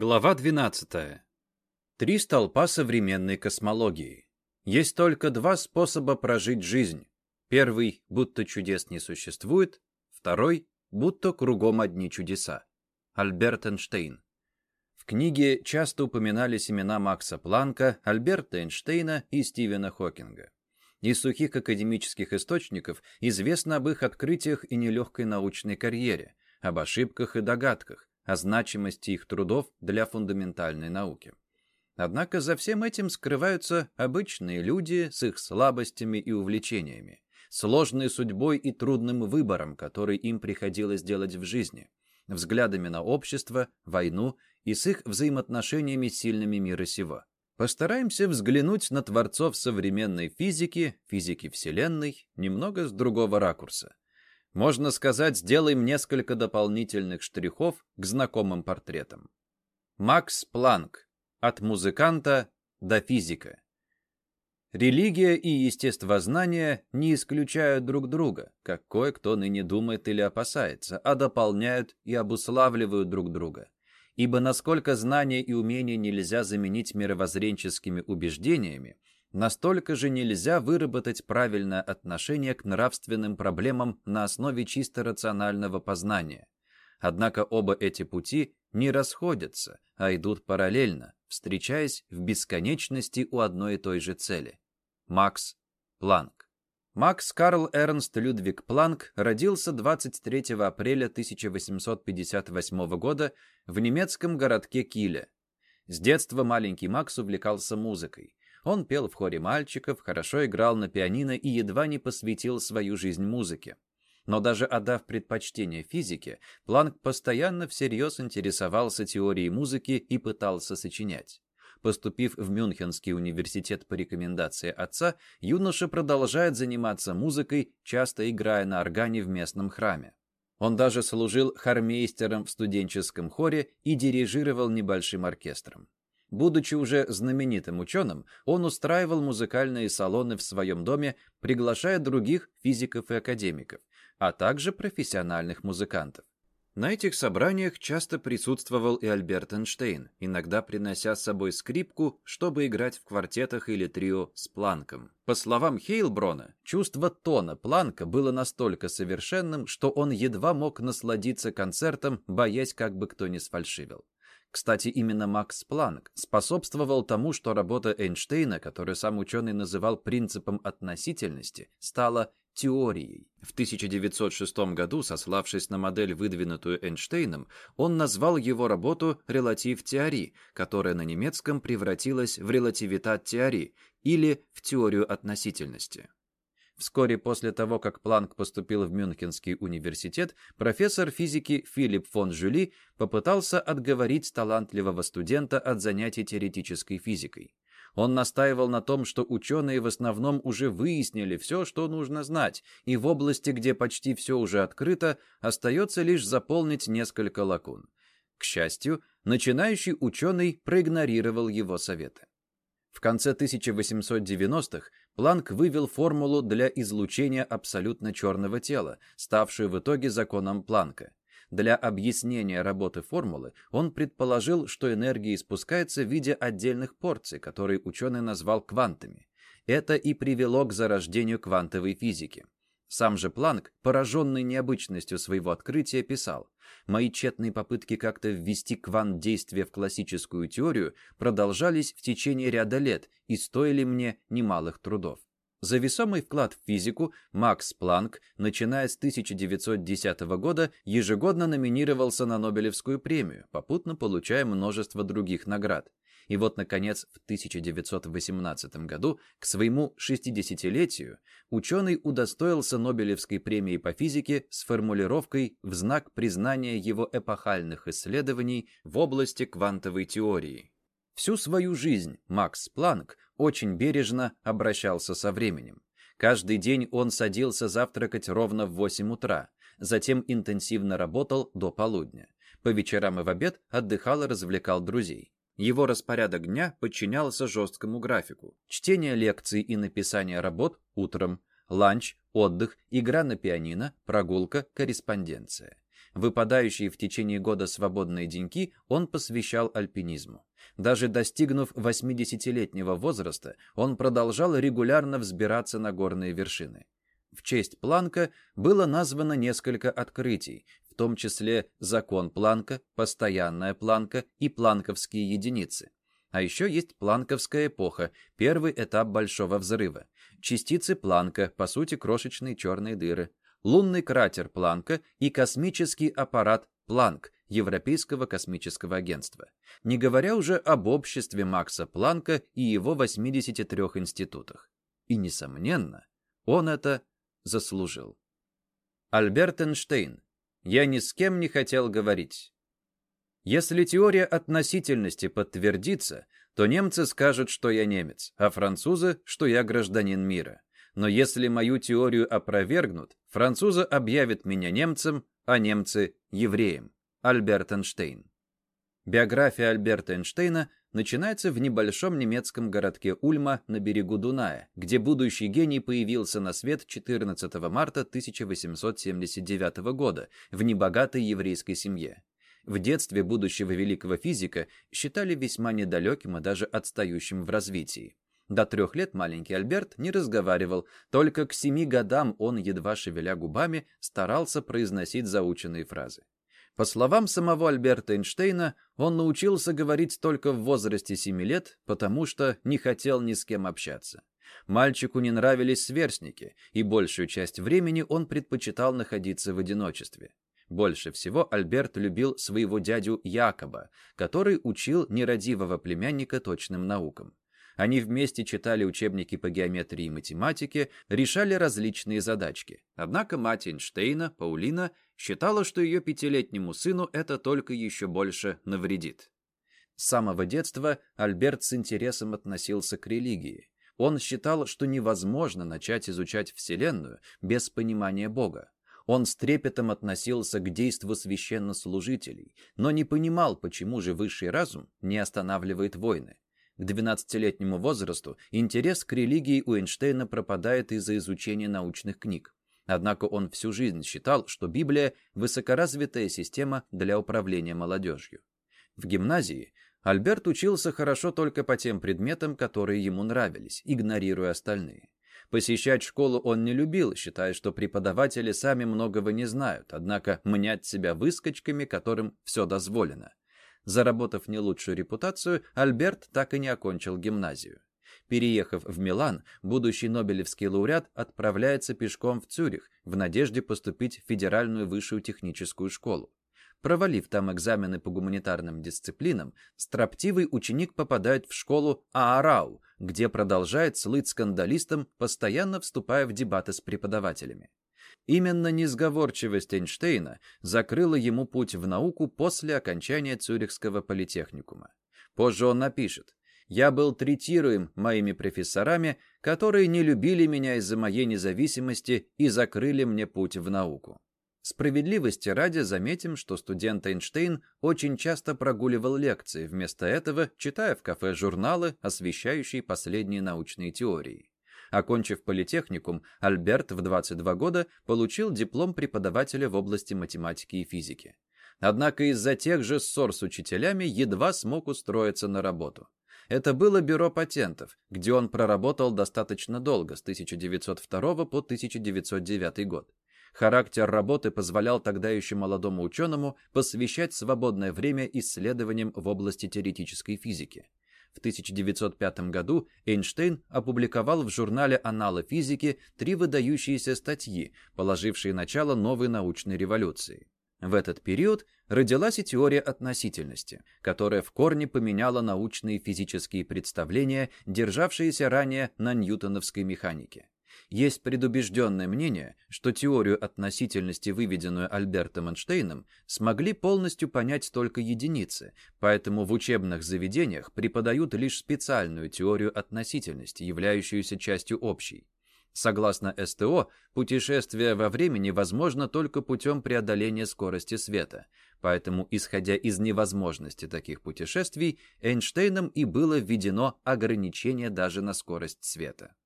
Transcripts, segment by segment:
Глава 12. Три столпа современной космологии. Есть только два способа прожить жизнь. Первый, будто чудес не существует. Второй, будто кругом одни чудеса. Альберт Эйнштейн. В книге часто упоминались имена Макса Планка, Альберта Эйнштейна и Стивена Хокинга. Из сухих академических источников известно об их открытиях и нелегкой научной карьере, об ошибках и догадках, о значимости их трудов для фундаментальной науки. Однако за всем этим скрываются обычные люди с их слабостями и увлечениями, сложной судьбой и трудным выбором, который им приходилось делать в жизни, взглядами на общество, войну и с их взаимоотношениями с сильными мира сего. Постараемся взглянуть на творцов современной физики, физики Вселенной, немного с другого ракурса – можно сказать, сделаем несколько дополнительных штрихов к знакомым портретам. Макс Планк. От музыканта до физика. Религия и естествознание не исключают друг друга, как кое-кто ныне думает или опасается, а дополняют и обуславливают друг друга. Ибо насколько знания и умения нельзя заменить мировоззренческими убеждениями, Настолько же нельзя выработать правильное отношение к нравственным проблемам на основе чисто рационального познания. Однако оба эти пути не расходятся, а идут параллельно, встречаясь в бесконечности у одной и той же цели. Макс Планк Макс Карл Эрнст Людвиг Планк родился 23 апреля 1858 года в немецком городке Киле. С детства маленький Макс увлекался музыкой. Он пел в хоре мальчиков, хорошо играл на пианино и едва не посвятил свою жизнь музыке. Но даже отдав предпочтение физике, Планк постоянно всерьез интересовался теорией музыки и пытался сочинять. Поступив в Мюнхенский университет по рекомендации отца, юноша продолжает заниматься музыкой, часто играя на органе в местном храме. Он даже служил хормейстером в студенческом хоре и дирижировал небольшим оркестром. Будучи уже знаменитым ученым, он устраивал музыкальные салоны в своем доме, приглашая других физиков и академиков, а также профессиональных музыкантов. На этих собраниях часто присутствовал и Альберт Эйнштейн, иногда принося с собой скрипку, чтобы играть в квартетах или трио с Планком. По словам Хейлброна, чувство тона Планка было настолько совершенным, что он едва мог насладиться концертом, боясь, как бы кто ни сфальшивил. Кстати, именно Макс Планк способствовал тому, что работа Эйнштейна, которую сам ученый называл принципом относительности, стала теорией. В 1906 году, сославшись на модель, выдвинутую Эйнштейном, он назвал его работу «релатив-теории», которая на немецком превратилась в «релативитат-теории» или в теорию относительности. Вскоре после того, как Планк поступил в Мюнхенский университет, профессор физики Филипп фон Жюли попытался отговорить талантливого студента от занятий теоретической физикой. Он настаивал на том, что ученые в основном уже выяснили все, что нужно знать, и в области, где почти все уже открыто, остается лишь заполнить несколько лакун. К счастью, начинающий ученый проигнорировал его советы. В конце 1890-х Планк вывел формулу для излучения абсолютно черного тела, ставшую в итоге законом Планка. Для объяснения работы формулы он предположил, что энергия испускается в виде отдельных порций, которые ученый назвал квантами. Это и привело к зарождению квантовой физики. Сам же Планк, пораженный необычностью своего открытия, писал «Мои тщетные попытки как-то ввести квант действия в классическую теорию продолжались в течение ряда лет и стоили мне немалых трудов». За весомый вклад в физику Макс Планк, начиная с 1910 года, ежегодно номинировался на Нобелевскую премию, попутно получая множество других наград. И вот, наконец, в 1918 году, к своему 60-летию, ученый удостоился Нобелевской премии по физике с формулировкой в знак признания его эпохальных исследований в области квантовой теории. Всю свою жизнь Макс Планк очень бережно обращался со временем. Каждый день он садился завтракать ровно в 8 утра, затем интенсивно работал до полудня. По вечерам и в обед отдыхал и развлекал друзей. Его распорядок дня подчинялся жесткому графику. Чтение лекций и написание работ утром, ланч, отдых, игра на пианино, прогулка, корреспонденция. Выпадающие в течение года свободные деньки он посвящал альпинизму. Даже достигнув 80-летнего возраста, он продолжал регулярно взбираться на горные вершины. В честь Планка было названо несколько открытий, том числе закон Планка, постоянная Планка и планковские единицы. А еще есть планковская эпоха, первый этап Большого взрыва. Частицы Планка, по сути крошечные черные дыры, лунный кратер Планка и космический аппарат Планк Европейского космического агентства. Не говоря уже об обществе Макса Планка и его 83 институтах. И, несомненно, он это заслужил. Альберт Эйнштейн. Я ни с кем не хотел говорить. Если теория относительности подтвердится, то немцы скажут, что я немец, а французы, что я гражданин мира. Но если мою теорию опровергнут, французы объявят меня немцем, а немцы – евреем. Альберт Эйнштейн. Биография Альберта Эйнштейна начинается в небольшом немецком городке Ульма на берегу Дуная, где будущий гений появился на свет 14 марта 1879 года в небогатой еврейской семье. В детстве будущего великого физика считали весьма недалеким и даже отстающим в развитии. До трех лет маленький Альберт не разговаривал, только к семи годам он, едва шевеля губами, старался произносить заученные фразы. По словам самого Альберта Эйнштейна, он научился говорить только в возрасте семи лет, потому что не хотел ни с кем общаться. Мальчику не нравились сверстники, и большую часть времени он предпочитал находиться в одиночестве. Больше всего Альберт любил своего дядю Якоба, который учил нерадивого племянника точным наукам. Они вместе читали учебники по геометрии и математике, решали различные задачки. Однако мать Эйнштейна, Паулина, считала, что ее пятилетнему сыну это только еще больше навредит. С самого детства Альберт с интересом относился к религии. Он считал, что невозможно начать изучать Вселенную без понимания Бога. Он с трепетом относился к действу священнослужителей, но не понимал, почему же высший разум не останавливает войны. К 12-летнему возрасту интерес к религии у Эйнштейна пропадает из-за изучения научных книг. Однако он всю жизнь считал, что Библия – высокоразвитая система для управления молодежью. В гимназии Альберт учился хорошо только по тем предметам, которые ему нравились, игнорируя остальные. Посещать школу он не любил, считая, что преподаватели сами многого не знают, однако мнять себя выскочками, которым все дозволено. Заработав не лучшую репутацию, Альберт так и не окончил гимназию. Переехав в Милан, будущий Нобелевский лауреат отправляется пешком в Цюрих в надежде поступить в Федеральную высшую техническую школу. Провалив там экзамены по гуманитарным дисциплинам, строптивый ученик попадает в школу Аарау, где продолжает слыть скандалистом, постоянно вступая в дебаты с преподавателями. Именно несговорчивость Эйнштейна закрыла ему путь в науку после окончания Цюрихского политехникума. Позже он напишет «Я был третируем моими профессорами, которые не любили меня из-за моей независимости и закрыли мне путь в науку». Справедливости ради заметим, что студент Эйнштейн очень часто прогуливал лекции, вместо этого читая в кафе журналы, освещающие последние научные теории. Окончив политехникум, Альберт в 22 года получил диплом преподавателя в области математики и физики. Однако из-за тех же ссор с учителями едва смог устроиться на работу. Это было бюро патентов, где он проработал достаточно долго, с 1902 по 1909 год. Характер работы позволял тогда еще молодому ученому посвящать свободное время исследованиям в области теоретической физики. В 1905 году Эйнштейн опубликовал в журнале «Аналы физики» три выдающиеся статьи, положившие начало новой научной революции. В этот период родилась и теория относительности, которая в корне поменяла научные физические представления, державшиеся ранее на ньютоновской механике. Есть предубежденное мнение, что теорию относительности, выведенную Альбертом Эйнштейном, смогли полностью понять только единицы, поэтому в учебных заведениях преподают лишь специальную теорию относительности, являющуюся частью общей. Согласно СТО, путешествие во времени возможно только путем преодоления скорости света, поэтому, исходя из невозможности таких путешествий, Эйнштейном и было введено ограничение даже на скорость света.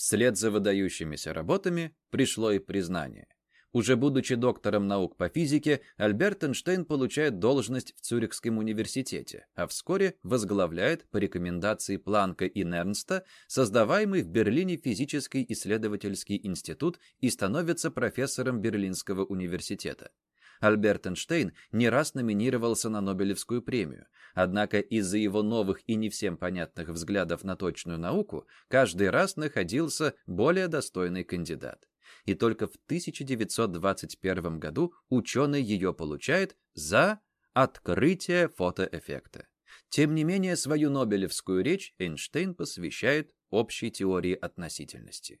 Вслед за выдающимися работами пришло и признание. Уже будучи доктором наук по физике, Альберт Эйнштейн получает должность в Цюрихском университете, а вскоре возглавляет по рекомендации Планка и Нернста создаваемый в Берлине физический исследовательский институт и становится профессором Берлинского университета. Альберт Эйнштейн не раз номинировался на Нобелевскую премию, однако из-за его новых и не всем понятных взглядов на точную науку каждый раз находился более достойный кандидат и только в 1921 году ученый ее получает за открытие фотоэффекта. Тем не менее, свою Нобелевскую речь Эйнштейн посвящает общей теории относительности.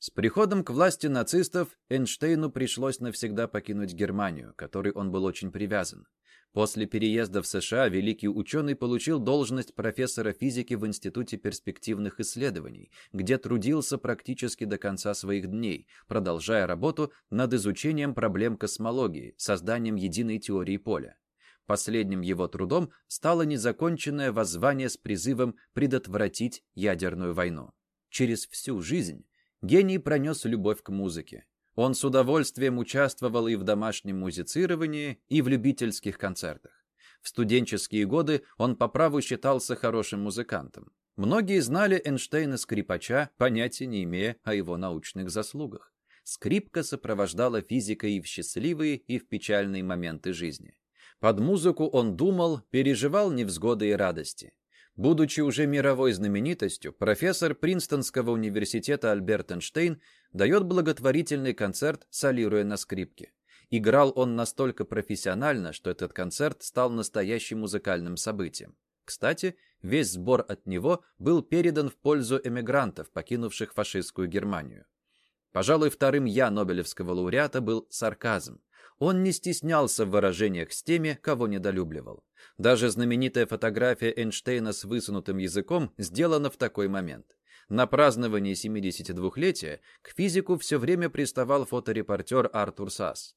С приходом к власти нацистов Эйнштейну пришлось навсегда покинуть Германию, которой он был очень привязан. После переезда в США великий ученый получил должность профессора физики в Институте перспективных исследований, где трудился практически до конца своих дней, продолжая работу над изучением проблем космологии, созданием единой теории поля. Последним его трудом стало незаконченное воззвание с призывом предотвратить ядерную войну. Через всю жизнь гений пронес любовь к музыке. Он с удовольствием участвовал и в домашнем музицировании, и в любительских концертах. В студенческие годы он по праву считался хорошим музыкантом. Многие знали Эйнштейна-скрипача, понятия не имея о его научных заслугах. Скрипка сопровождала физика и в счастливые, и в печальные моменты жизни. Под музыку он думал, переживал невзгоды и радости. Будучи уже мировой знаменитостью, профессор Принстонского университета Альберт Эйнштейн дает благотворительный концерт, солируя на скрипке. Играл он настолько профессионально, что этот концерт стал настоящим музыкальным событием. Кстати, весь сбор от него был передан в пользу эмигрантов, покинувших фашистскую Германию. Пожалуй, вторым «я» Нобелевского лауреата был сарказм. Он не стеснялся в выражениях с теми, кого недолюбливал. Даже знаменитая фотография Эйнштейна с высунутым языком сделана в такой момент. На праздновании 72-летия к физику все время приставал фоторепортер Артур Сасс.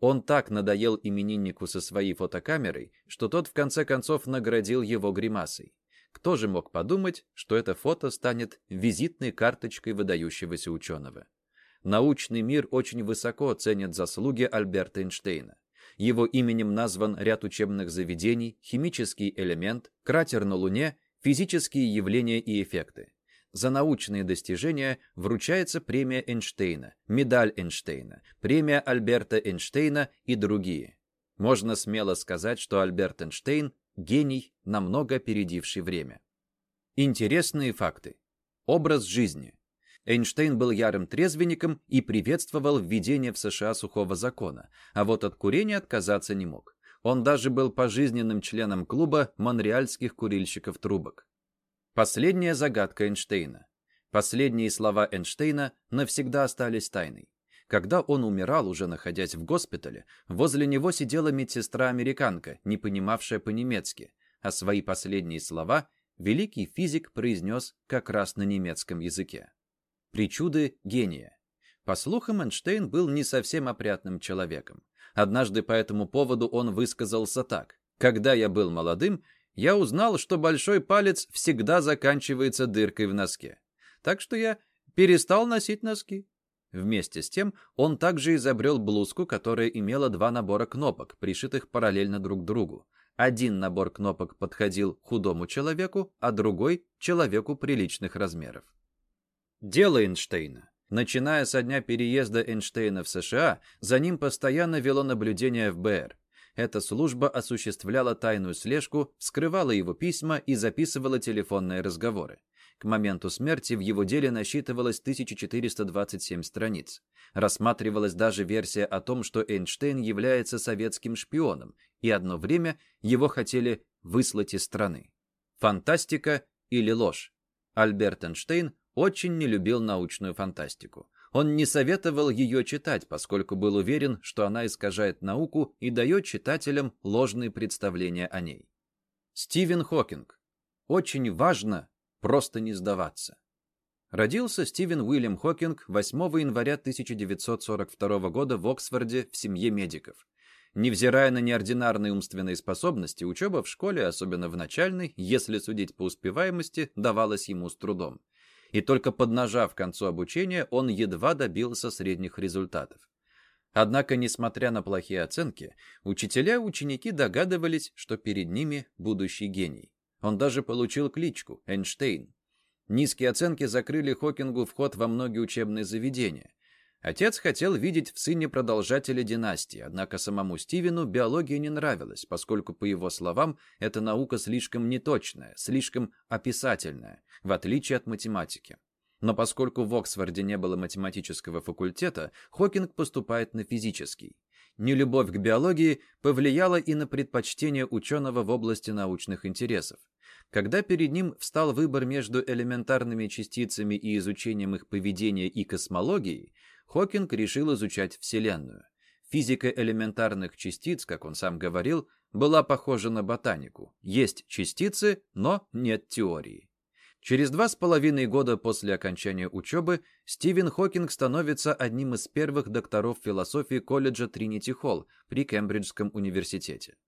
Он так надоел имениннику со своей фотокамерой, что тот в конце концов наградил его гримасой. Кто же мог подумать, что это фото станет визитной карточкой выдающегося ученого? Научный мир очень высоко ценит заслуги Альберта Эйнштейна. Его именем назван ряд учебных заведений, химический элемент, кратер на Луне, физические явления и эффекты. За научные достижения вручается премия Эйнштейна, медаль Эйнштейна, премия Альберта Эйнштейна и другие. Можно смело сказать, что Альберт Эйнштейн – гений, намного опередивший время. Интересные факты. Образ жизни – Эйнштейн был ярым трезвенником и приветствовал введение в США сухого закона, а вот от курения отказаться не мог. Он даже был пожизненным членом клуба монреальских курильщиков трубок. Последняя загадка Эйнштейна. Последние слова Эйнштейна навсегда остались тайной. Когда он умирал, уже находясь в госпитале, возле него сидела медсестра-американка, не понимавшая по-немецки, а свои последние слова великий физик произнес как раз на немецком языке. Причуды гения. По слухам, Эйнштейн был не совсем опрятным человеком. Однажды по этому поводу он высказался так. «Когда я был молодым, я узнал, что большой палец всегда заканчивается дыркой в носке. Так что я перестал носить носки». Вместе с тем он также изобрел блузку, которая имела два набора кнопок, пришитых параллельно друг другу. Один набор кнопок подходил худому человеку, а другой – человеку приличных размеров. Дело Эйнштейна. Начиная со дня переезда Эйнштейна в США, за ним постоянно вело наблюдение ФБР. Эта служба осуществляла тайную слежку, скрывала его письма и записывала телефонные разговоры. К моменту смерти в его деле насчитывалось 1427 страниц. Рассматривалась даже версия о том, что Эйнштейн является советским шпионом, и одно время его хотели выслать из страны. Фантастика или ложь? Альберт Эйнштейн очень не любил научную фантастику. Он не советовал ее читать, поскольку был уверен, что она искажает науку и дает читателям ложные представления о ней. Стивен Хокинг. Очень важно просто не сдаваться. Родился Стивен Уильям Хокинг 8 января 1942 года в Оксфорде в семье медиков. Невзирая на неординарные умственные способности, учеба в школе, особенно в начальной, если судить по успеваемости, давалась ему с трудом и только поднажав к концу обучения, он едва добился средних результатов. Однако, несмотря на плохие оценки, учителя и ученики догадывались, что перед ними будущий гений. Он даже получил кличку Эйнштейн. Низкие оценки закрыли Хокингу вход во многие учебные заведения. Отец хотел видеть в сыне продолжателя династии, однако самому Стивену биология не нравилась, поскольку, по его словам, эта наука слишком неточная, слишком описательная, в отличие от математики. Но поскольку в Оксфорде не было математического факультета, Хокинг поступает на физический. Нелюбовь к биологии повлияла и на предпочтение ученого в области научных интересов. Когда перед ним встал выбор между элементарными частицами и изучением их поведения и космологией, Хокинг решил изучать Вселенную. Физика элементарных частиц, как он сам говорил, была похожа на ботанику. Есть частицы, но нет теории. Через два с половиной года после окончания учебы Стивен Хокинг становится одним из первых докторов философии колледжа Тринити Холл при Кембриджском университете.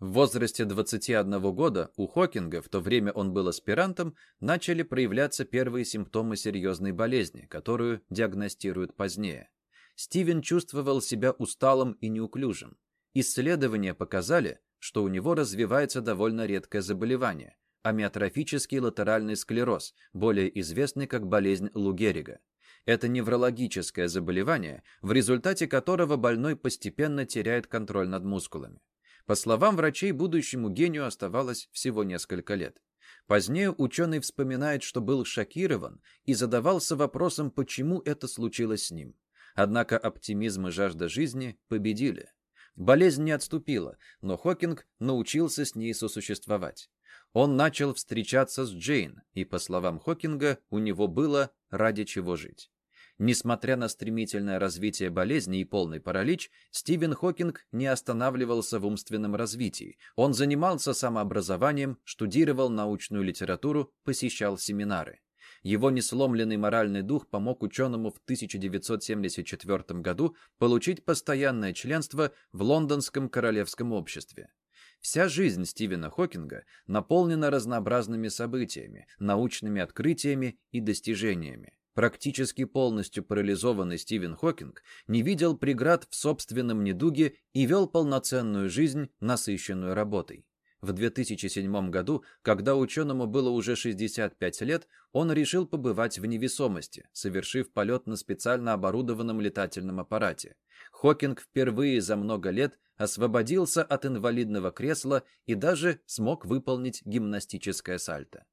В возрасте 21 года у Хокинга, в то время он был аспирантом, начали проявляться первые симптомы серьезной болезни, которую диагностируют позднее. Стивен чувствовал себя усталым и неуклюжим. Исследования показали, что у него развивается довольно редкое заболевание – амиотрофический латеральный склероз, более известный как болезнь Лу Геррига. Это неврологическое заболевание, в результате которого больной постепенно теряет контроль над мускулами. По словам врачей, будущему гению оставалось всего несколько лет. Позднее ученый вспоминает, что был шокирован и задавался вопросом, почему это случилось с ним. Однако оптимизм и жажда жизни победили. Болезнь не отступила, но Хокинг научился с ней сосуществовать. Он начал встречаться с Джейн, и, по словам Хокинга, у него было ради чего жить. Несмотря на стремительное развитие болезни и полный паралич, Стивен Хокинг не останавливался в умственном развитии. Он занимался самообразованием, штудировал научную литературу, посещал семинары. Его несломленный моральный дух помог ученому в 1974 году получить постоянное членство в Лондонском королевском обществе. Вся жизнь Стивена Хокинга наполнена разнообразными событиями, научными открытиями и достижениями. Практически полностью парализованный Стивен Хокинг не видел преград в собственном недуге и вел полноценную жизнь, насыщенную работой. В 2007 году, когда ученому было уже 65 лет, он решил побывать в невесомости, совершив полет на специально оборудованном летательном аппарате. Хокинг впервые за много лет освободился от инвалидного кресла и даже смог выполнить гимнастическое сальто.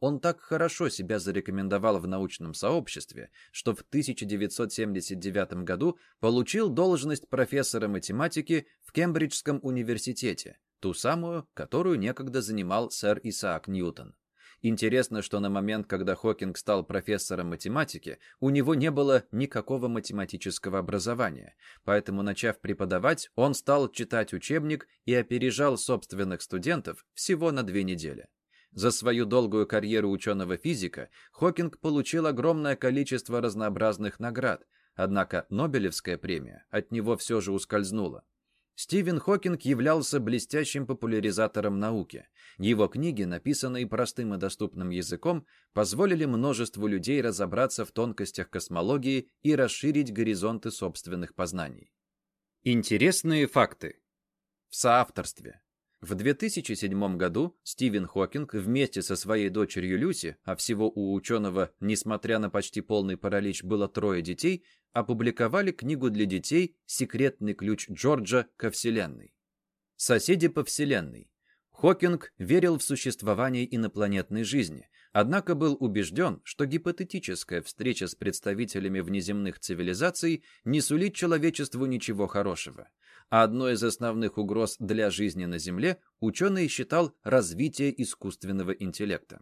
Он так хорошо себя зарекомендовал в научном сообществе, что в 1979 году получил должность профессора математики в Кембриджском университете, ту самую, которую некогда занимал сэр Исаак Ньютон. Интересно, что на момент, когда Хокинг стал профессором математики, у него не было никакого математического образования, поэтому, начав преподавать, он стал читать учебник и опережал собственных студентов всего на две недели. За свою долгую карьеру ученого-физика Хокинг получил огромное количество разнообразных наград, однако Нобелевская премия от него все же ускользнула. Стивен Хокинг являлся блестящим популяризатором науки. Его книги, написанные простым и доступным языком, позволили множеству людей разобраться в тонкостях космологии и расширить горизонты собственных познаний. Интересные факты. В соавторстве. В 2007 году Стивен Хокинг вместе со своей дочерью Люси, а всего у ученого, несмотря на почти полный паралич, было трое детей, опубликовали книгу для детей «Секретный ключ Джорджа ко Вселенной». Соседи по Вселенной. Хокинг верил в существование инопланетной жизни, однако был убежден, что гипотетическая встреча с представителями внеземных цивилизаций не сулит человечеству ничего хорошего – а одной из основных угроз для жизни на Земле ученый считал развитие искусственного интеллекта.